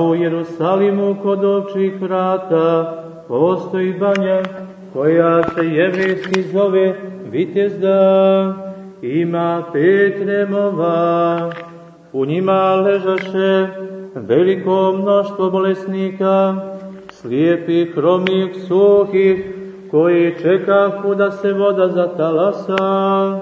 U Jerusalimu kod ovčih vrata postoji banja koja se jevrijski zove Vitezda, ima pet remova. U njima ležaše veliko mnoštvo bolesnika, slijepih, hromih, suhih, koji čekahu da se voda zatalasa,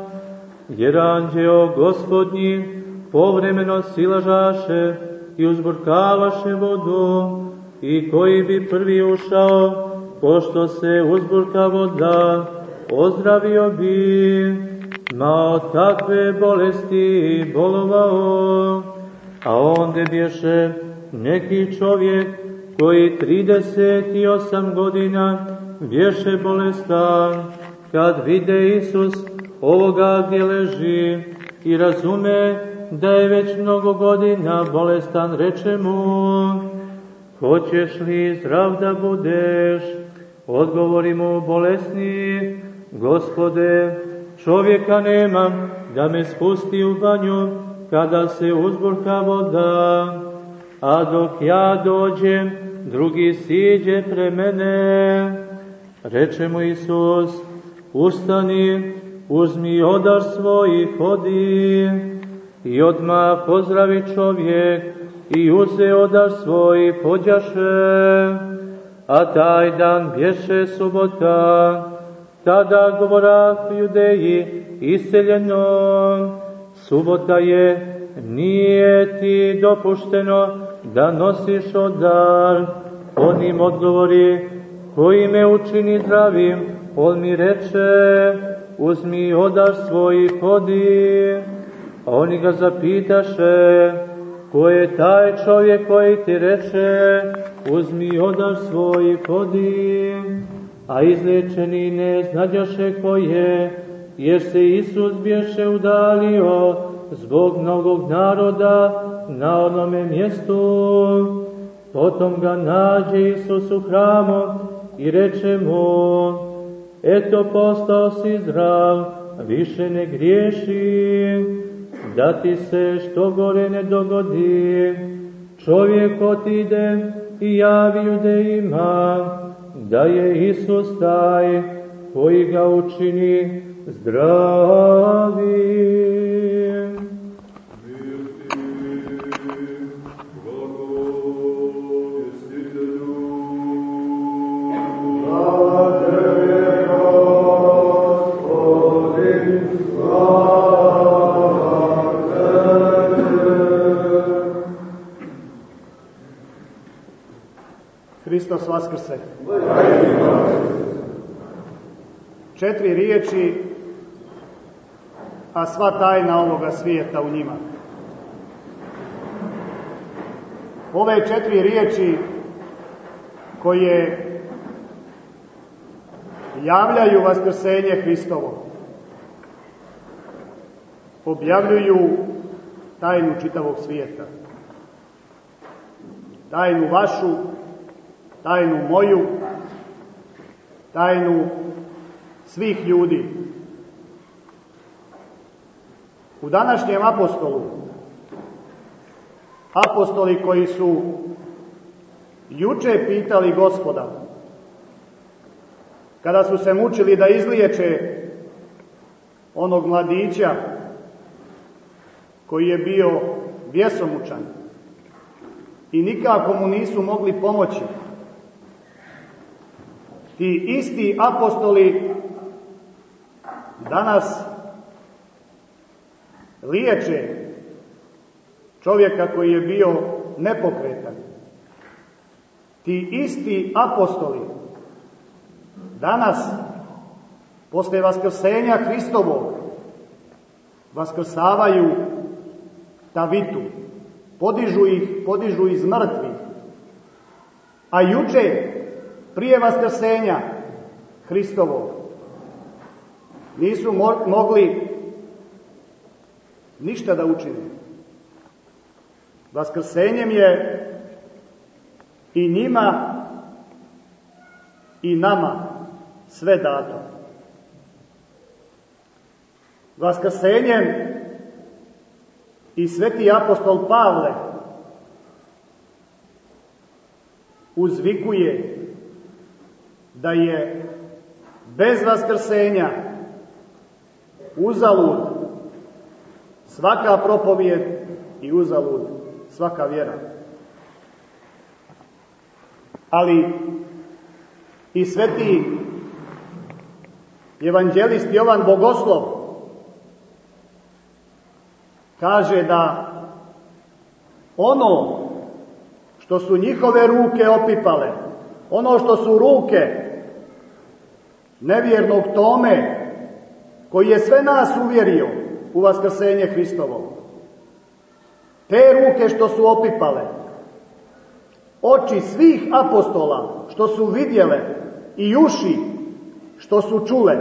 jer anđeo gospodnji povremeno silažaše i uzburkavaše vodu, i koji bi prvi ušao, pošto se uzburka voda, ozdravio bi, ma od takve bolesti bolovao, a onde bješe neki čovjek koji 38 godina bješe bolestan, kad vide Isus ovoga gdje leži i razume da je već mnogo godina bolestan, reče mu, hoćeš li zdrav da budeš? Odgovori mu bolesni, gospode, čovjeka nemam da me spusti u banju kada se uzburka voda, a dok ja dođem, drugi siđe pre mene. Reče mu Isus, ustani, uzmi odar svoj i hodi. I odmah pozdravi čovjek i uze odar svoj pođaše. A taj dan bješe subota, tada govora judeji iseljeno. Subota je, nije ti dopušteno da nosiš odar. On im odgovori, koji me učini zdravim, on mi reče, uzmi odar svoj i. A oni ga zapitaše, ko je taj čovjek koji ti reče, uzmi odar svoj i hodi. A izlečeni ne znađaše ko je, jer se Isus bješe udalio zbog mnogog naroda na onome mjestu. Potom ga nađe Isus u hramu i reče mu, eto postao si zdrav, više ne griješi, da ti se što gore ne dogodi. Čovjek otide i javi judeima da je Isus taj koji ga učini zdravim. Hristos Vaskrse. Četiri riječi, a sva tajna ovoga svijeta u njima. Ove četiri riječi koje javljaju Vaskrsenje Hristovo, objavljuju tajnu čitavog svijeta. Tajnu vašu, tajnu moju, tajnu svih ljudi. U današnjem apostolu, apostoli koji su juče pitali gospoda, kada su se mučili da izliječe onog mladića koji je bio vjesomučan i nikako mu nisu mogli pomoći, ti isti apostoli danas liječe čovjeka koji je bio nepokretan. Ti isti apostoli danas, posle vaskrsenja Hristovog, vaskrsavaju Tavitu, podižu ih, podižu iz mrtvih. A juče, prije vaskrsenja Hristovog, nisu mogli ništa da učine. Vaskrsenjem je i njima i nama sve dato. Vaskrsenjem i sveti apostol Pavle uzvikuje da je bez vaskrsenja uzalud svaka propovijed i uzalud svaka vjera. Ali i sveti evanđelist Jovan Bogoslov kaže da ono što su njihove ruke opipale, ono što su ruke nevjernog tome, koji je sve nas uvjerio u vaskrsenje Hristovo. Te ruke što su opipale, oči svih apostola što su vidjele i uši što su čule,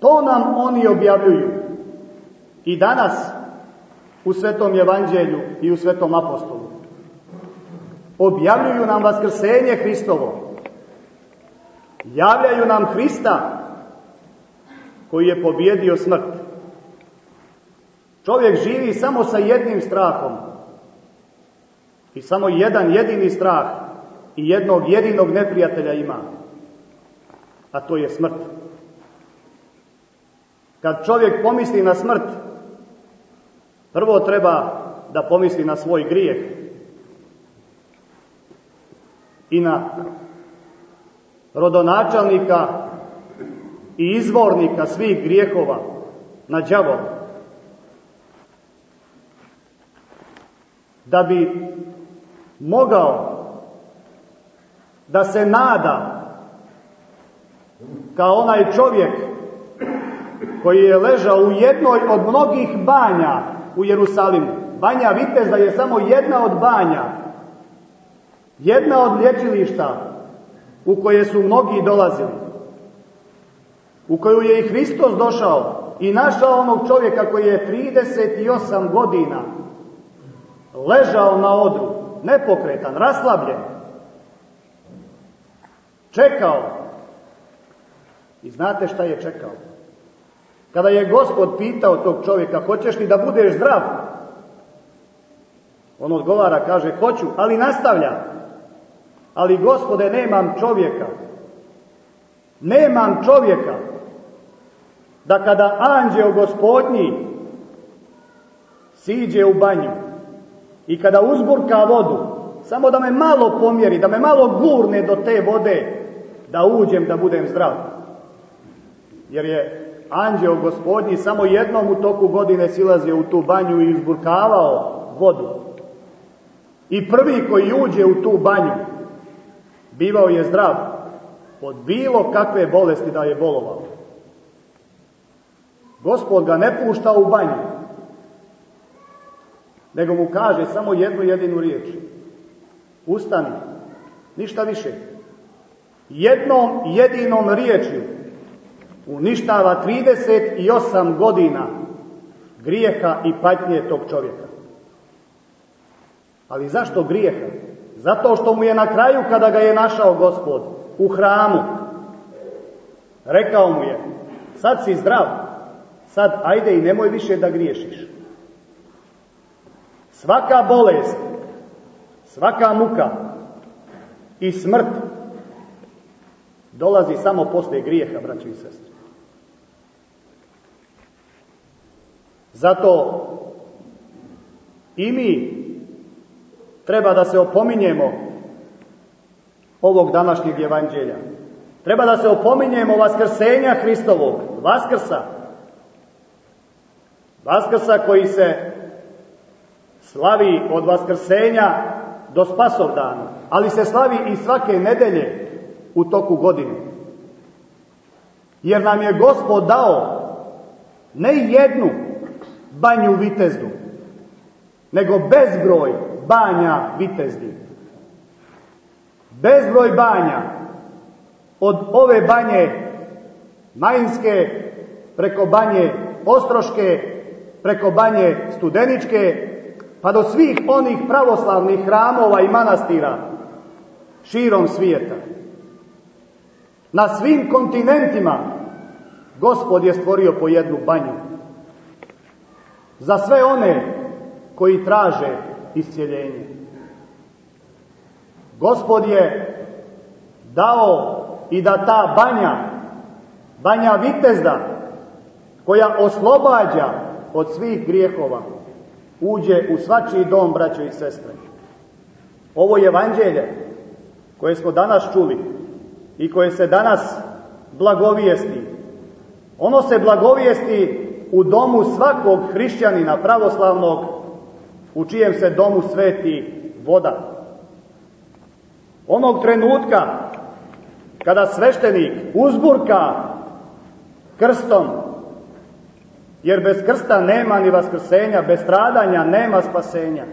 to nam oni objavljuju. I danas u Svetom Evanđelju i u Svetom apostolu. Objavljuju nam vaskrsenje Hristovo. Javljaju nam Hrista koji je pobjedio smrt. Čovjek živi samo sa jednim strahom. I samo jedan jedini strah i jednog jedinog neprijatelja ima. A to je smrt. Kad čovjek pomisli na smrt, prvo treba da pomisli na svoj grijeh i na rodonačelnika i izvornika svih grijehova na đavom. Da bi mogao da se nada kao onaj čovjek koji je ležao u jednoj od mnogih banja u Jerusalimu. Banja Vitezda je samo jedna od banja, jedna od lječilišta u koje su mnogi dolazili, u koju je i Hristos došao i našao onog čovjeka koji je 38 godina ležao na odru, nepokretan, raslabljen, čekao. I znate šta je čekao? Kada je gospod pitao tog čovjeka, hoćeš li da budeš zdrav? On odgovara, kaže, hoću, ali nastavlja ali gospode nemam čovjeka. Nemam čovjeka da kada anđeo gospodnji siđe u banju i kada uzburka vodu, samo da me malo pomjeri, da me malo gurne do te vode, da uđem da budem zdrav. Jer je anđeo gospodnji samo jednom u toku godine silazio u tu banju i izburkavao vodu. I prvi koji uđe u tu banju, bivao je zdrav od bilo kakve bolesti da je bolovao. Gospod ga ne pušta u banju, nego mu kaže samo jednu jedinu riječ. Ustani, ništa više. Jednom jedinom riječju uništava 38 godina grijeha i patnje tog čovjeka. Ali zašto grijeha? Zato što mu je na kraju, kada ga je našao gospod, u hramu, rekao mu je, sad si zdrav, sad ajde i nemoj više da griješiš. Svaka bolest, svaka muka i smrt dolazi samo posle grijeha, braći i sestri. Zato i mi treba da se opominjemo ovog današnjeg evanđelja. Treba da se opominjemo vaskrsenja Hristovog, vaskrsa. Vaskrsa koji se slavi od vaskrsenja do spasov dana, ali se slavi i svake nedelje u toku godine. Jer nam je Gospod dao ne jednu banju vitezdu, nego bezbroj banja vitezdi. Bezbroj banja od ove banje Majinske preko banje Ostroške, preko banje Studeničke, pa do svih onih pravoslavnih hramova i manastira širom svijeta. Na svim kontinentima Gospod je stvorio po jednu banju. Za sve one koji traže iscijeljenje. Gospod je dao i da ta banja, banja vitezda, koja oslobađa od svih grijehova, uđe u svačiji dom, braćo i sestre. Ovo je evanđelje koje smo danas čuli i koje se danas blagovijesti. Ono se blagovijesti u domu svakog hrišćanina pravoslavnog u čijem se domu sveti voda. Onog trenutka kada sveštenik uzburka krstom, jer bez krsta nema ni vaskrsenja, bez stradanja nema spasenja.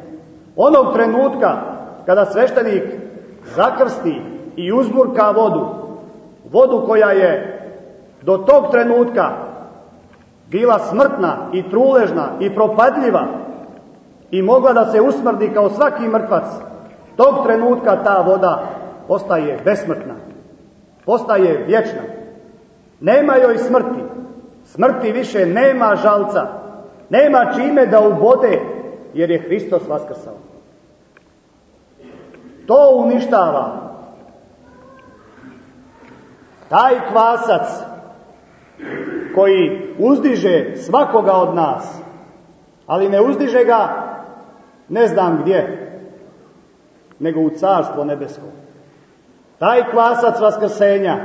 Onog trenutka kada sveštenik zakrsti i uzburka vodu, vodu koja je do tog trenutka bila smrtna i truležna i propadljiva i mogla da se usmrdi kao svaki mrtvac, tog trenutka ta voda postaje besmrtna, postaje vječna. Nema joj smrti, smrti više nema žalca, nema čime da ubode, jer je Hristos vaskrsao. To uništava. Taj kvasac koji uzdiže svakoga od nas, ali ne uzdiže ga ne znam gdje, nego u carstvo nebesko. Taj kvasac vaskrsenja,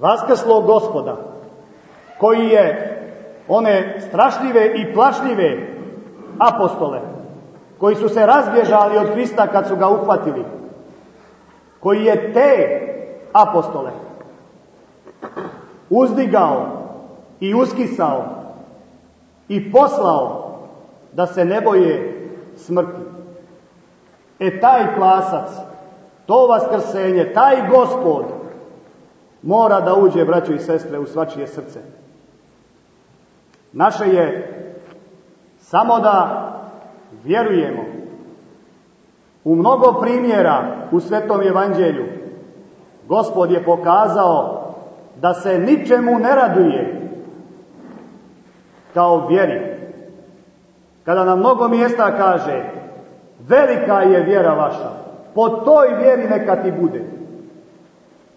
vaskrslog gospoda, koji je one strašljive i plašljive apostole, koji su se razbježali od Krista kad su ga uhvatili, koji je te apostole uzdigao i uskisao i poslao da se ne boje smrti. E taj klasac, to vaskrsenje, taj gospod mora da uđe, braćo i sestre, u svačije srce. Naše je samo da vjerujemo u mnogo primjera u Svetom Evanđelju. Gospod je pokazao da se ničemu ne raduje kao vjeri. Kada na mnogo mjesta kaže velika je vjera vaša, po toj vjeri neka ti bude.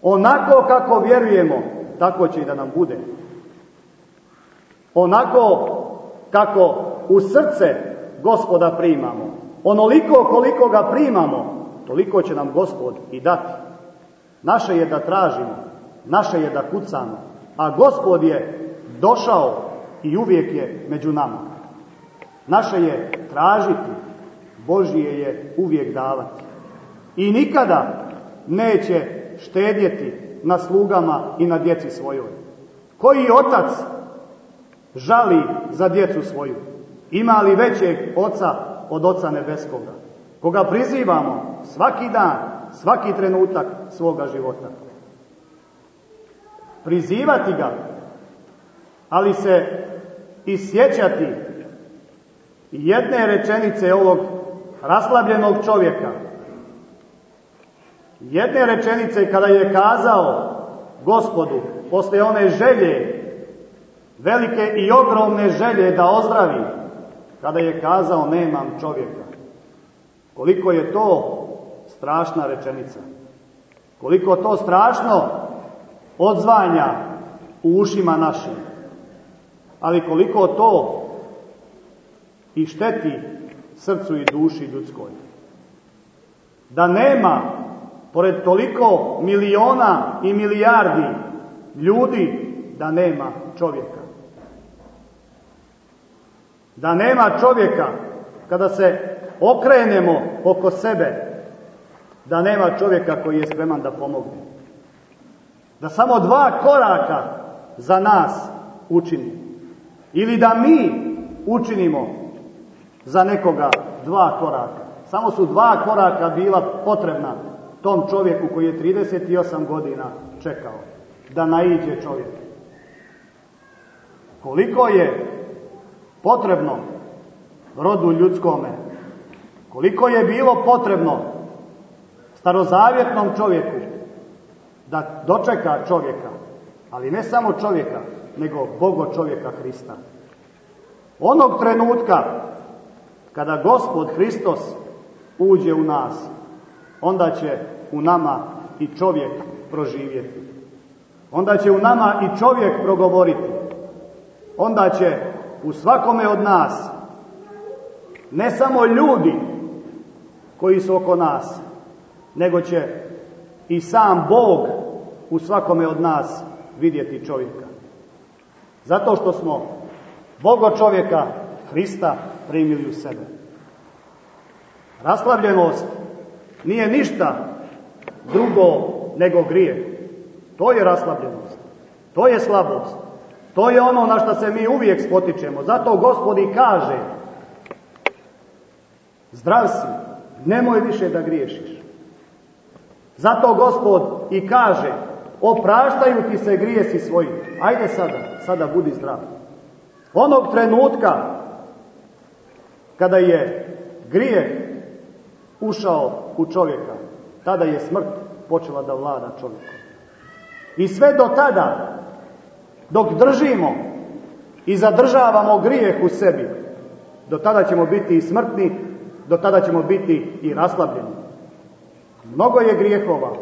Onako kako vjerujemo, tako će i da nam bude. Onako kako u srce gospoda primamo, onoliko koliko ga primamo, toliko će nam gospod i dati. Naše je da tražimo, naše je da kucamo, a gospod je došao i uvijek je među nama. Naše je tražiti, Božije je uvijek davati. I nikada neće štedjeti na slugama i na djeci svojoj. Koji otac žali za djecu svoju? Ima li većeg oca od oca nebeskoga? Koga prizivamo svaki dan, svaki trenutak svoga života. Prizivati ga, ali se isjećati jedne rečenice ovog raslabljenog čovjeka. Jedne rečenice kada je kazao gospodu, posle one želje, velike i ogromne želje da ozdravi, kada je kazao nemam čovjeka. Koliko je to strašna rečenica. Koliko to strašno odzvanja u ušima našim. Ali koliko to i šteti srcu i duši ljudskoj. Da nema, pored toliko miliona i milijardi ljudi, da nema čovjeka. Da nema čovjeka kada se okrenemo oko sebe, da nema čovjeka koji je spreman da pomogne. Da samo dva koraka za nas učini. Ili da mi učinimo za nekoga dva koraka. Samo su dva koraka bila potrebna tom čovjeku koji je 38 godina čekao da naiđe čovjek. Koliko je potrebno rodu ljudskome, koliko je bilo potrebno starozavjetnom čovjeku da dočeka čovjeka, ali ne samo čovjeka, nego Bogo čovjeka Hrista. Onog trenutka kada Gospod Hristos uđe u nas, onda će u nama i čovjek proživjeti. Onda će u nama i čovjek progovoriti. Onda će u svakome od nas, ne samo ljudi koji su oko nas, nego će i sam Bog u svakome od nas vidjeti čovjeka. Zato što smo Bogo čovjeka Hrista primili u sebe. Raslavljenost nije ništa drugo nego grije. To je raslabljenost. To je slabost. To je ono na što se mi uvijek spotičemo. Zato gospod i kaže zdrav si, nemoj više da griješiš. Zato gospod i kaže opraštaju ti se grijesi svoji. Ajde sada, sada budi zdrav. Onog trenutka kada je grije ušao u čovjeka, tada je smrt počela da vlada čovjekom. I sve do tada, dok držimo i zadržavamo grijeh u sebi, do tada ćemo biti i smrtni, do tada ćemo biti i raslabljeni. Mnogo je grijehova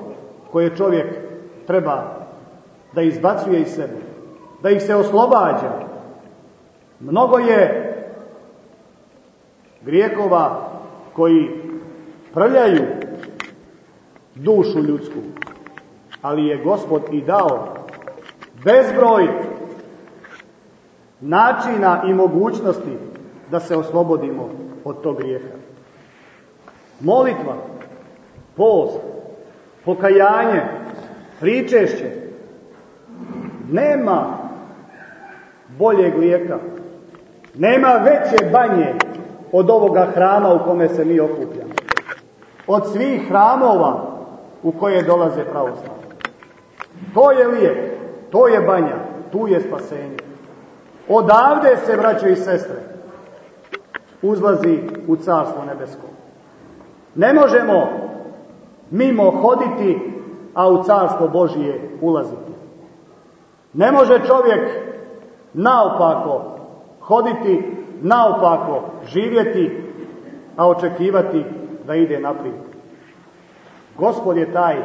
koje čovjek treba da izbacuje iz sebe, da ih se oslobađa. Mnogo je grijehova koji prljaju dušu ljudsku, ali je Gospod i dao bezbroj načina i mogućnosti da se oslobodimo od tog grijeha. Molitva, post, pokajanje, pričešće, nema bolje glijeka, nema veće banje od ovoga hrama u kome se mi okupljamo. Od svih hramova u koje dolaze pravoslavni. To je lijek, to je banja, tu je spasenje. Odavde se, braćo i sestre, uzlazi u carstvo nebesko. Ne možemo mimo hoditi, a u carstvo Božije ulaziti. Ne može čovjek naopako hoditi, naopako živjeti, a očekivati da ide naprijed. Gospod je taj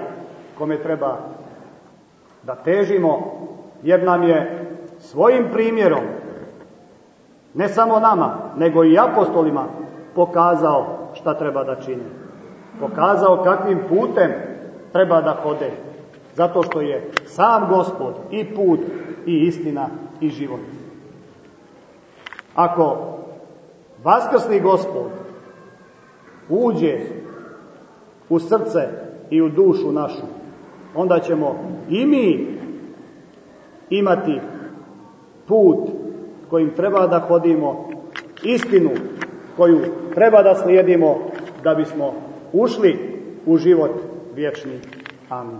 kome treba da težimo, jer nam je svojim primjerom, ne samo nama, nego i apostolima, pokazao šta treba da čini. Pokazao kakvim putem treba da hode. Zato što je sam gospod i put i istina i život. Ako vaskrsni gospod uđe u srce i u dušu našu, onda ćemo i mi imati put kojim treba da hodimo, istinu koju treba da slijedimo da bismo ušli u život vječni. Amin.